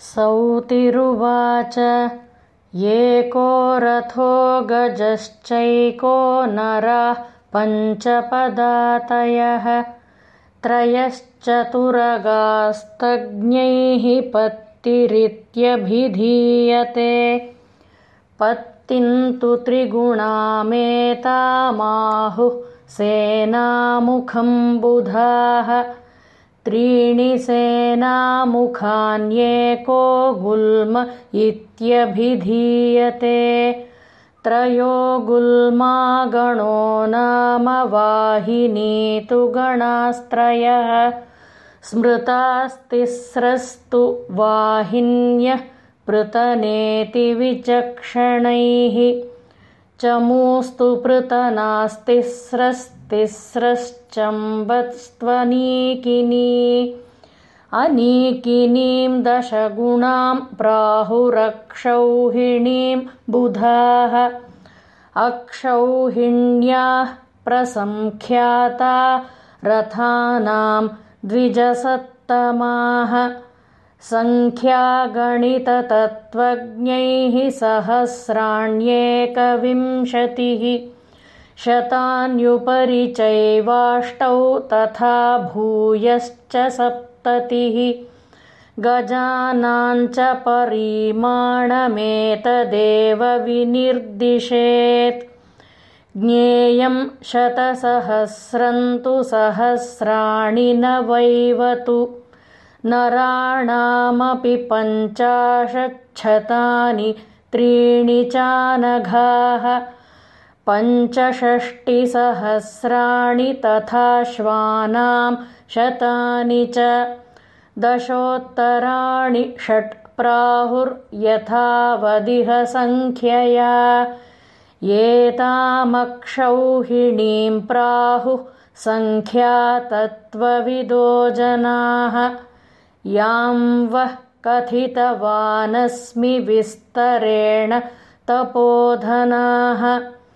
सौतिरुवाच एको रथो गजश्चैको नराः पञ्चपदातयः। त्रयश्चतुरगास्तज्ञैः पत्तिरित्यभिधीयते। पत्तिन्तु त्रिगुणामेतामाहुः सेनामुखं बुधाः त्रीणि सेनामुखान्येको गुल्म इत्यभिधीयते। त्रयो गुल्मागणो नाम वाहिनी तु गणास्त्रयः। स्मृतास्तिस्रस्तु वाहिन्यः पृतनेति विचक्षणैः चमूस्तु पृतनास्तिस्रस्तिस्रश्चम्बस्त्वनीकिनी अनीकिनीं दशगुणां प्राहुरक्षौहिणीं बुधाः। अक्षौहिण्याः प्रसङ्ख्याता रथानां द्विजसत्तमाः सङ्ख्यागणिततत्त्वज्ञैः सहस्राण्येकविंशतिः। शतान्युपरि चैवाष्टौ तथा भूयश्च सप्ततिः। गजानाञ्च परिमाणमेतदेव विनिर्दिशेत् ज्ञेयं शतसहस्रन्तु सहस्राणि न वैवतु नराणामपि पञ्चाशच्छतानि त्रीणि चानघाः पञ्चषष्टिसहस्राणि तथाश्वानां शतानि च दशोत्तराणि षट् प्राहुर्यथावदिह सङ्ख्यया एतामक्षौहिणीं प्राहुः सङ्ख्यातत्त्वविदो जनाः यां वः कथितवानस्मि विस्तरेण तपोधनाः